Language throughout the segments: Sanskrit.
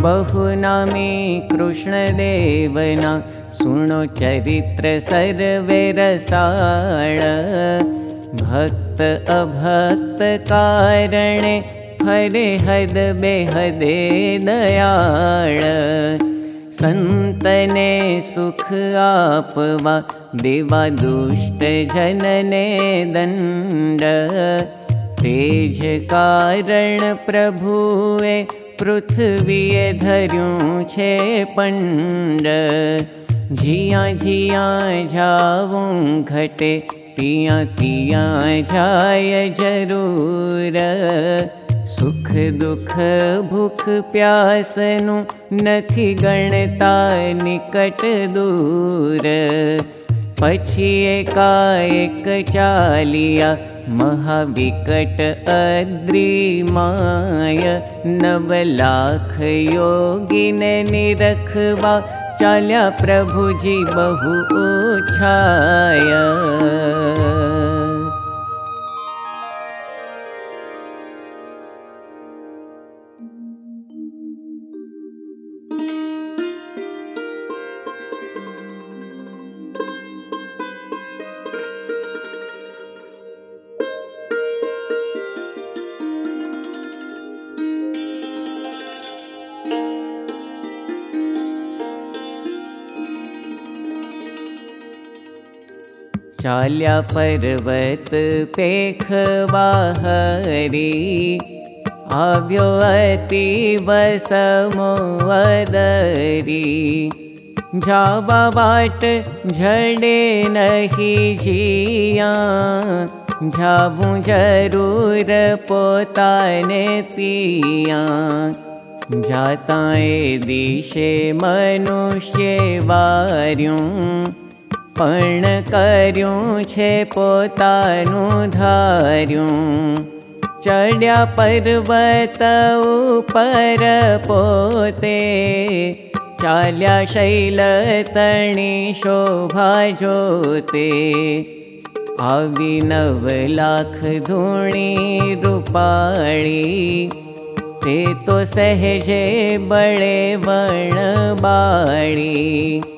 बहुनामी कृष्णदेवना। सुनो चरित्र सर्वे रसाळ। भक्त अभक्त कारणे हरे हद बेहदे दयाळ। संतने सुख आपवा देवा दुष्ट जनने दंड। तेज कारण प्रभुए पृथ्वीए धर्યું छे पंड। जिया जिया जाऊं घटे तिया तिया जाय जरूर। सुख दुख भूख प्यासनु नथी गणता निकट दूर। पछी एकाएक चालिया महाविकट अद्रिमाय नव लाख योगी ने निरखवा चाल्या प्रभुजी बहु छाया चाल्या पर्वत पेखवाहरी आव्यो अतीव समोवदरी जावा बाट झडे नहि जिया जावू जरूर पोताने पिया। जाताए दिशे मनुष्य वार्यूं पण कर्यूं छे पोतानुं धार्यूं चढ़्या पर्वत उपर पोते चाल्या शैल तणी शोभा जोते आवी नव लाख धूणी रूपाणी ते तो सहजे बड़े वण बाड़ी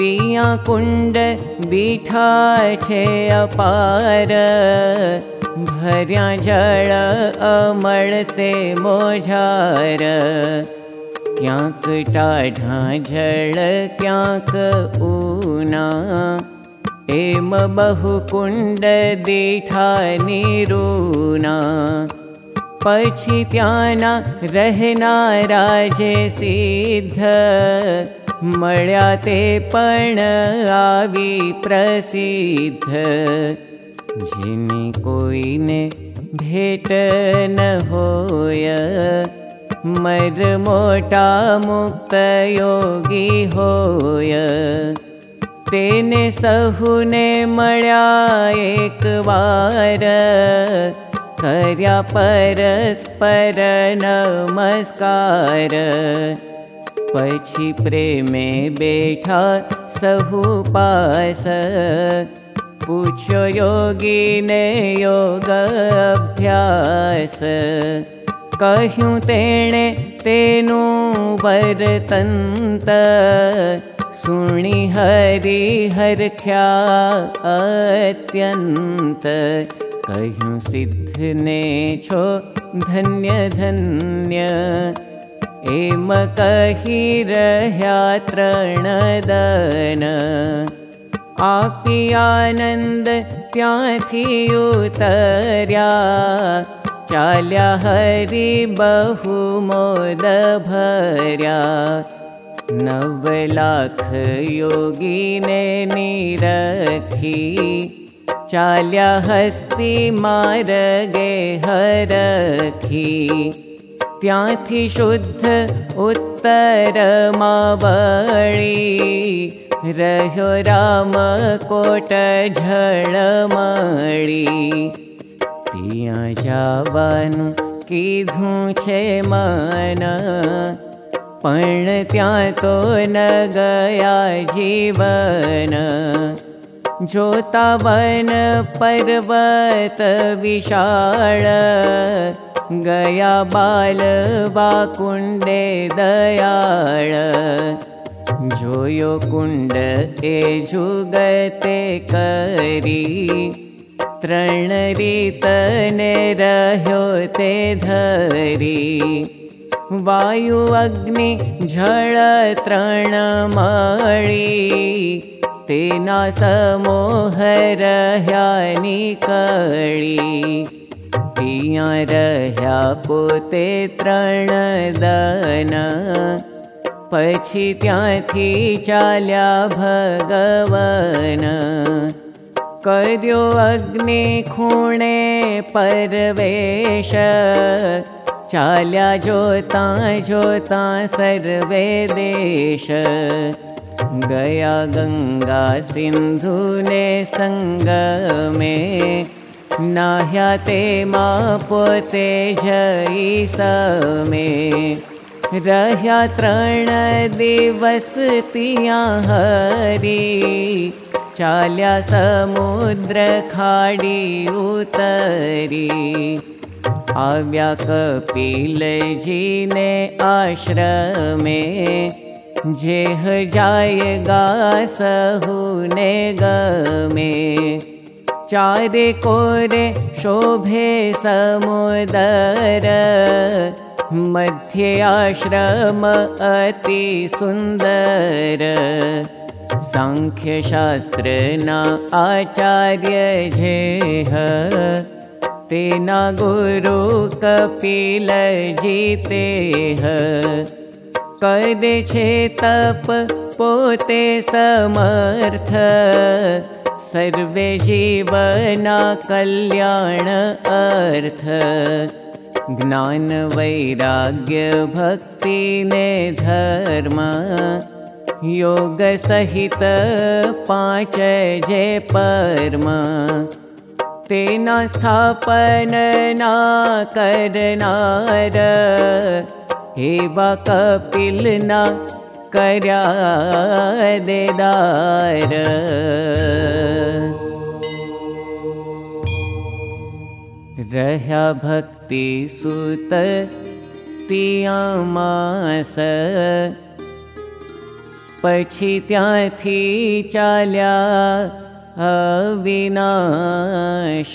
पिया कुंड बीठा छे अपार। भर्या जल अमळते मोझार। क्यांक टाढा जल क्यांक ऊना। एम बहु कुंड दीठा निरूना। पछी त्याना रहनारा जे सिद्ध मळ्या ते पण आवी प्रसिद्ध. जिनी कोईने भेट न होय मर मोटा मुक्त योगी होय. तेने सहुने मळ्या एक वार कर्या परस्पर नमस्कार पछी प्रेमे बैठा सहु पास पूछो योगी ने योग अभ्यास। कहूँ तेणे तेनु वरतंत सुणी हरि हर ख्या अत्यंत कहूँ सिद्ध ने धन्य धन्य एम कही रह्या तृणदन। आपी आनंद त्याथी उतर्या चाल्या हरि बहु मोद भर्या। नव लाख योगी ने निरखी। चाल्या हस्ती मार्गे हरखी त्याथी शुद्ध उत्तर मावळी रह्यो राम कोट कीधुं छे मन। तो न गया जीवन। जोता वन पर्वत विशाळ गया बालवा कुण्डे दयाळ। जोयो कुण्ड ए जुगते करी। तृणरीतने रह्यो ते धरी। वायु अग्नि झळ तृणमळी तेना समोह रह्या निकळी पुते तृणदन। भगवन। कर्यो अग्नि खूणे परवेश। चाल्या जोता जोता सर्वे देश। गया गङ्गा सिन्धुने सङ्गमे न ह्यते मापुते नह्याे मापोते जिसमेया तृण दिवस पिया समुद्र खाडी उतरी। आव्या कपीलिने आश्रमे। जेह जेहु ने गमे। चारे कोरे शोभे समुदर। मध्ये आश्रम अति सुन्दर। साङ्ख्यशास्त्रे न आचार्य जेह। तेना गुरु कपिल जीतेह। करे छे तप पोते समर्थ। सर्वे जीवना कल्याण अर्थ। ज्ञान वैराग्य भक्ति ने धर्म। योग सहित पाँच जे परम। तेना स्थापन ना करनार। एवा कपिल ना कर्या देदार रह्या भक्ति सुत तियामास पछी त्याथी चाल्या अविनाश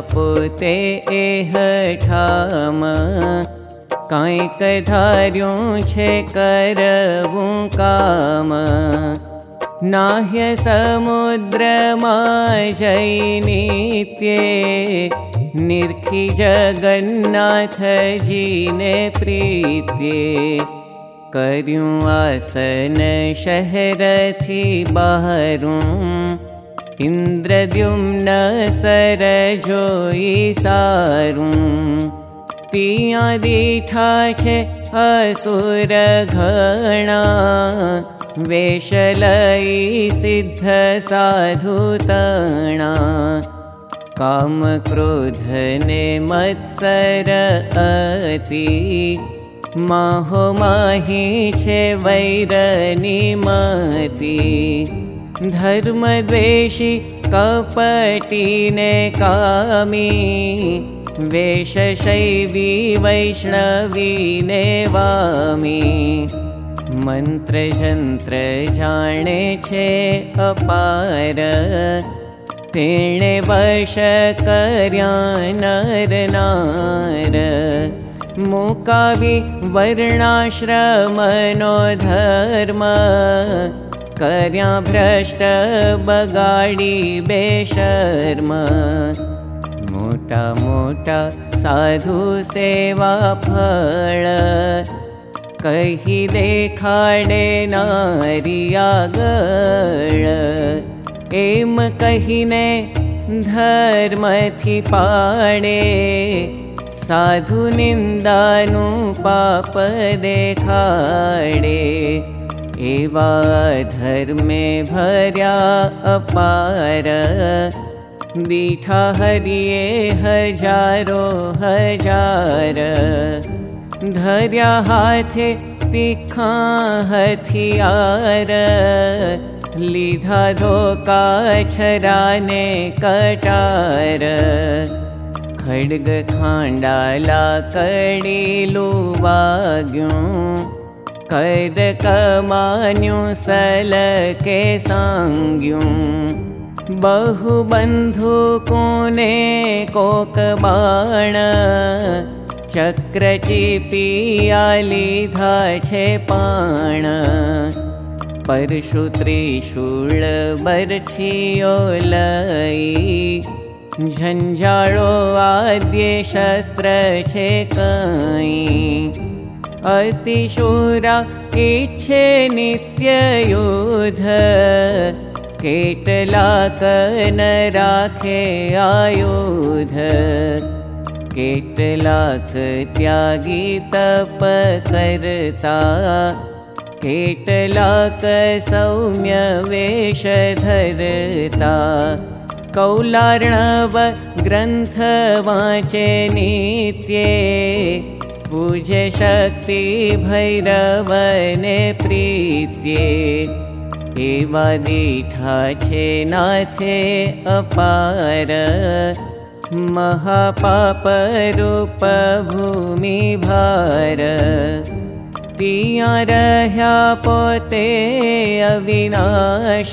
पोते एह ठाम। कांक धार्यों छे करवूं काम। नाह्य समुद्र जय नित्ये। निर्खी जगन्नाथ जी ने प्रीत्ये। कर्यूं आसन शहर थी बाहरूं इन्द्रद्युम्न सर जोई सारूं। पिया दीठा छे असुर घणा। वेश लई सिद्ध साधु तणा। काम क्रोध ने मत्सर माहो माही छे वैर निमति धर्म द्वेषी कपटी ने कामी वेशशैवी वैष्णवी नेवामि मन्त्रजन्त्र जाने छे अपार तेणे वश कर्या नर नार मुकावि वर्णाश्रमनो धर्म भ्रष्ट बगाडी बेशर्म। मोटा मोटा साधु सेवा फल कही देखाडे नारिया गळ एम कहीने धर्म थी पाडे साधु निन्दानु पाप देखाडे एवा धर्मे भर्या अपार। बीठा हरिये हजारो हजार। धर्या हाथे तीखा हथियार। लीधा छराने कटार खड्ग खांडाला कडीलु वाग्यूं। कैद कमान्यूं सल के सांग्यूं। बहु बन्धु कोने कोक बाण। चक्र चिपिया लीधा छे पाण। परशु त्रिशूल बरछियो लई झञ्झाळो आद्ये शस्त्र छे कई। अतिशूरा इच्छे नित्ययुध केटलाक न राखे आयुध। केटलाक त्यागी तप करता। केटलाक सौम्य वेश धरता कौलार्णव ग्रन्थ वाचे नित्ये पूजे शक्ति भैरवने प्रीत्ये एवा दीठा छे नाथे अपार महापाप रूप भूमि भार पिया रह्या पोते अविनाश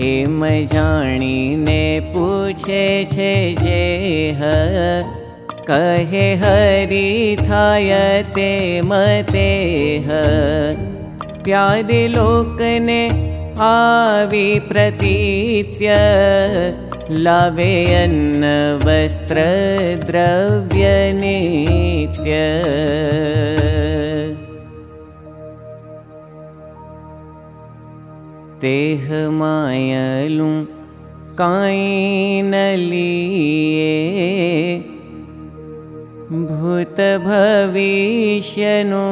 एम जाणीने पूछे छे जे कहे हरि थायते मते प्यारे लोकने आवी प्रतीत्य लावे अन्न वस्त्र द्रव्य नित्य तेह मायलु लिए भूत भविष्यनु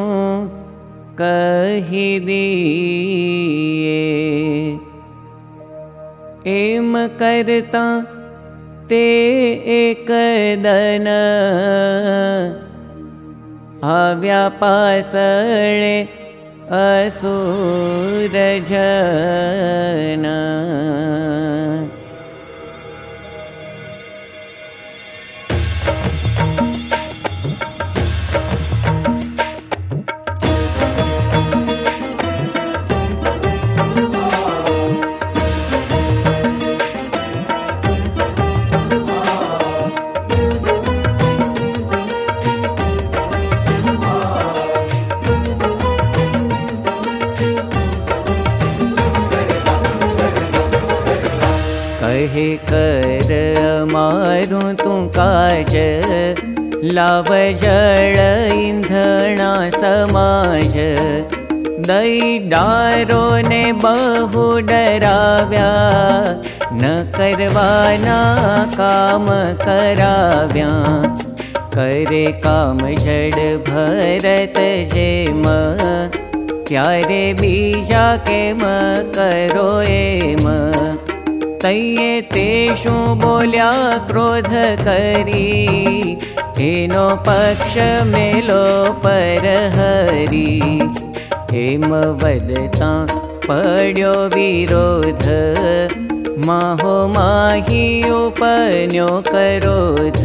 कहि दिए एम करता ते एक दन आव्या पासळे असूर असुरज कर मारु तू काज लाव जल इंधना समाज। दई डारो ने बहु डराव्या काम करे काम जड़ भरत बीजा म करो एम तैये तेषु बोल्या क्रोध करी। हेनो पक्ष मेलो वदता पड्यो विरोध। माहो माही उपन्यो करोध।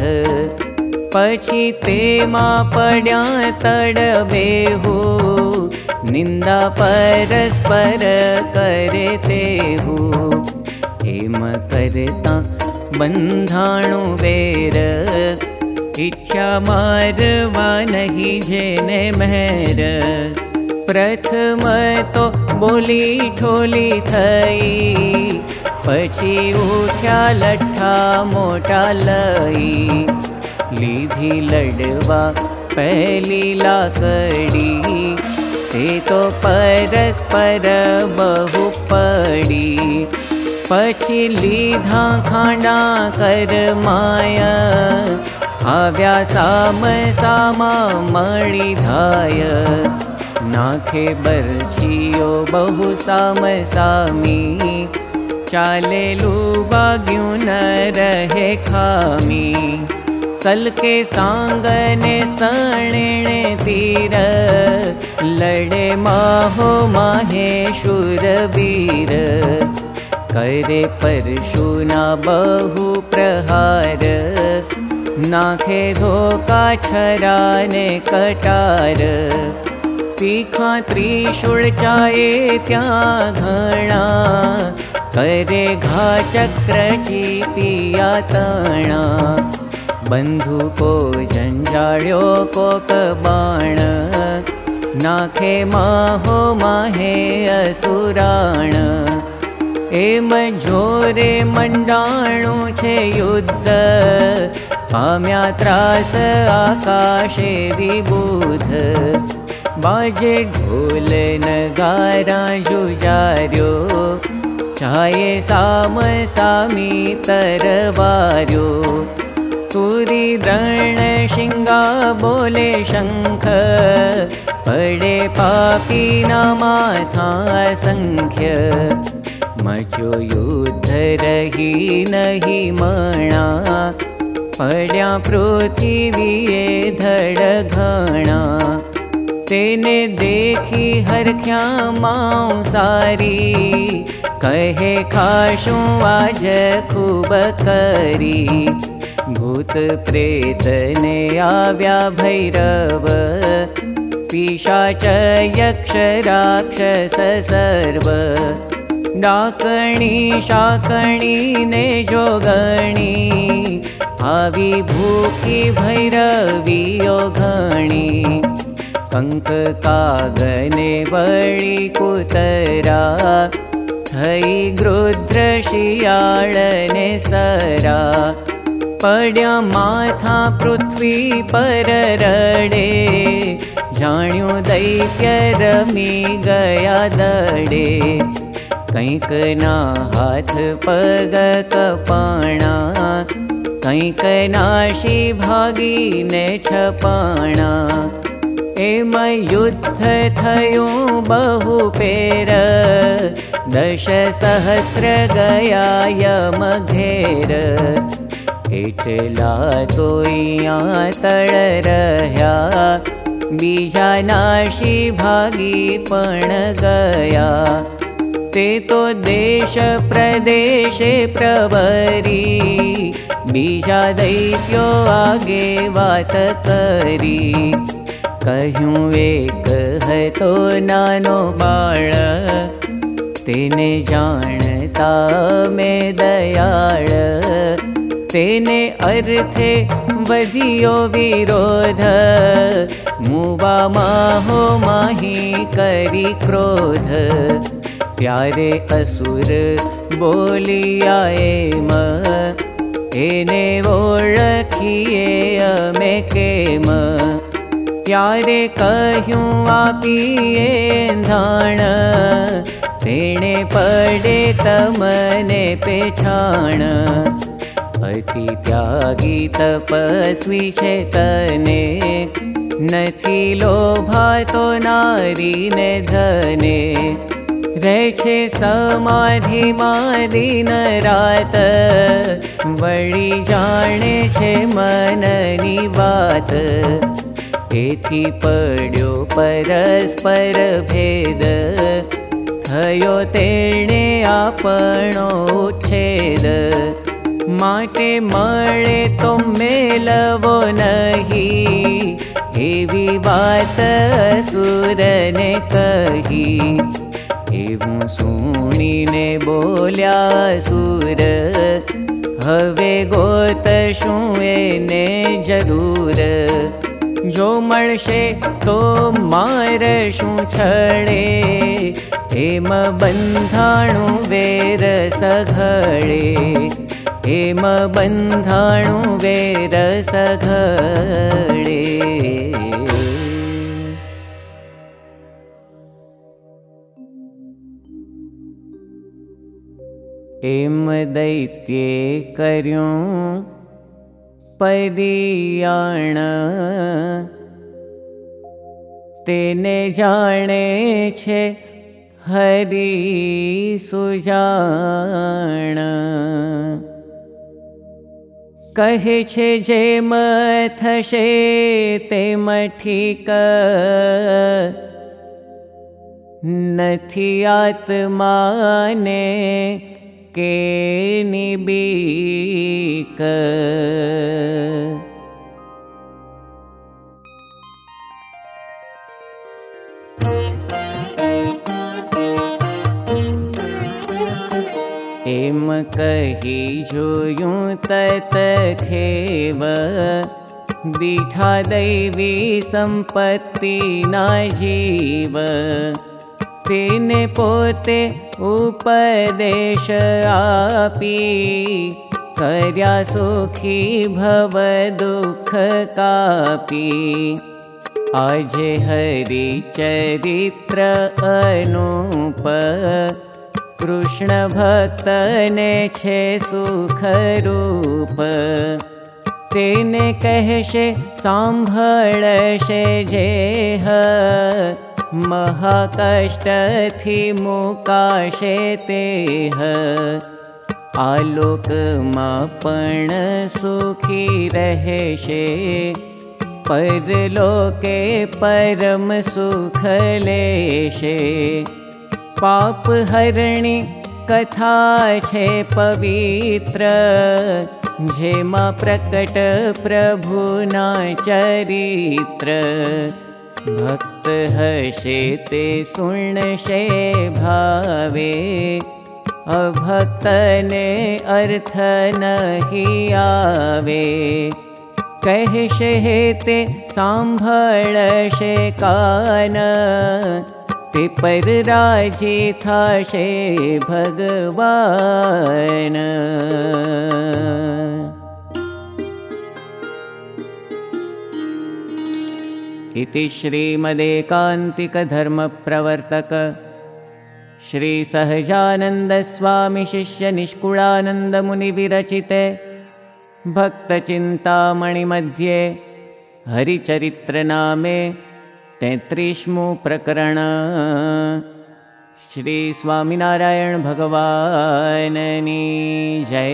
पछी ते मा पड्या तडबेहु निंदा परस्पर करे तेहु हेम करता बन्धाणु वेर इच्छा मारवा नहीं जेने मेहर। प्रथम तो बोली ठोली थई पछी उठ्या लठ्ठा मोटा लई। लीधी लडवा पहली लाकड़ी ते तो परस्पर बहु पड़ी પછી લીધા ખાંડા કરમાય આવ્યા સામ સામા મળી माया નાખે બરછીઓ બહુ સામ સામી. ચાલેલું બાગ્યું ન રહે ખામી. સલકે સાંગને पीर તીર. લડે માહો માહે वीर करे परशुना बहु प्रहार। नाखे धोका छराने कटार। तीखा त्रिशूळ चाये त्या घणा। करे घा चक्रची पिया तणा। बन्धुको जाडो कोकबाण नाखे माहो माहे असुराण। एम झोरे मंडाणु छे युद्ध पाम्या त्रास आकाशे विबुध बाजे ढोल नगारा जुजार्यो चाये साम सामी तरवार्यो तुरी दर्ण शिंगा बोले शंख पडे पापी ना माथा संख्य मचो युद्ध रही नहीं मणा पड्या पृथिवीए धड़ घणा। तेने देखी हरख्या माँ सारी कहे खाशु आज खूब करी। भूत प्रेत ने आव्या भैरव पिशाच यक्ष राक्षस सर्व डाकणी शाकणी ने जोगणी आवी भैरवी घणी कंक कागने वळी कुतरा थई गृद्र शियाळने सरा पड्या माथा पृथ्वी पर रडे जाण्यो दैत्य रमी गया दडे कैक ना हाथ पग कपाणा कैक नाशी भागी ने छपाणा एम युद्ध थयो बहु पेर दश सहस्र गया यम घेर एटला तो तळ रह्या बीजा नाशी भागी पण गया ते तो देश प्रदेशे प्रवरी। बीजा दैत्यो आगे वात करी। कहूँ एक है तो नानो बाळ तेने जानता में दयाळ। तेने अर्थे वधियो विरोध मुवा माहो माही करी क्रोध प्यारे असुर बोलिया एम एने ओळखिए अमे केम प्यारे कहूँ आपिए धाण। तेणे पडे तमने पेछाण अति त्यागी तपस्वी छे तने नथी लोभातो नारी ने धने रहे समाधि दिन रात वड़ी जाने छे मननी बात एथी पड्यो परस्पर भेद थयो तेणे आपणो छेद माटे मळे तो मेलवो एवी बात सुरने कही एवं सुणीने बोल्या सुर हवे गोत ने जरूर। जो मळशे तो मार शू छड़े हेम बंधाणु वेर सघड़े हेम बंधाणु वेर सघड़े एम दैत्ये कर्यूं परियाण। तेने जाने छे हरि सुजाण। कहे मथशे ते ठीक नथी आत्माने एम कही खेव दीठा दैवी संपत्ति ना जीव पोते उपदेश आपी। कर्या सुखी भव दुख कापी आजे हरि चरित्र अनूप। कृष्ण भक्तने छे सुख रूप। तेने कहशे सांभळशे जेह महाकष्टथी मुकाशे तेह आलोकमा पण सुखी रहेशे परलोके परम सुख लेशे पाप हरणी कथा छे पवित्र। जेमा प्रकट प्रभुना चरित्र भक्त हशे ते सुणशे भावे अभक्तने अर्थ नहि आवे। कहशे ते सांभळशे कान पर राजी थाशे भगवान इति श्रीमदेकान्तिकधर्मप्रवर्तक। श्रीसहजानन्दस्वामिशिष्यनिष्कुलानन्दमुनिविरचिते। भक्तचिन्तामणिमध्ये हरिचरित्रनामे तेत्रिस्मु प्रकरण श्रीस्वामिनारायणभगवाननी जय